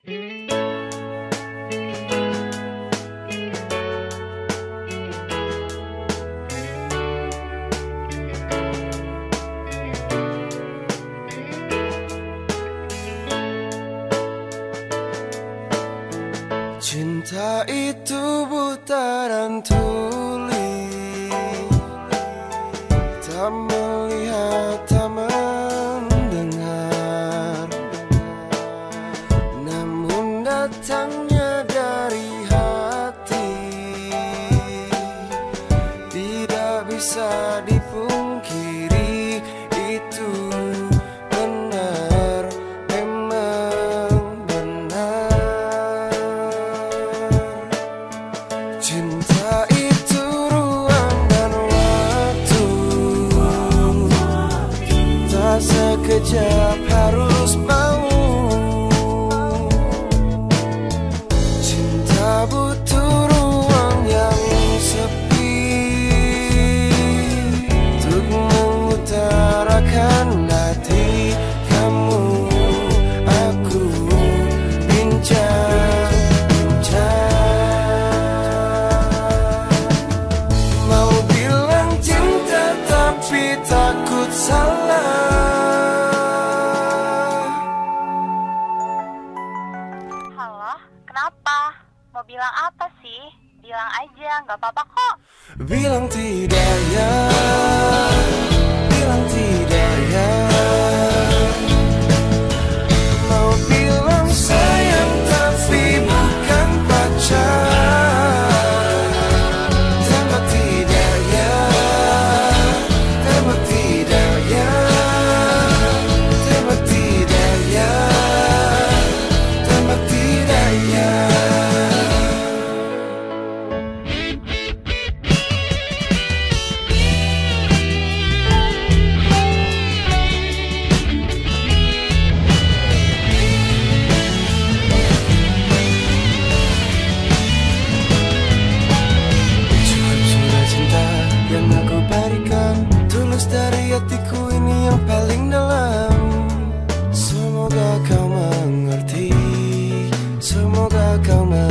Cinta itu buta dan datangnya dari hati. Tidak bisa dipungkiri Itu benar, memang benar. Cinta itu ruang dan waktu. Tak sekejap takut salah Halo, kenapa? Mau bilang apa sih? Bilang aja, nggak apa-apa kok. Bilang tidak ya come on.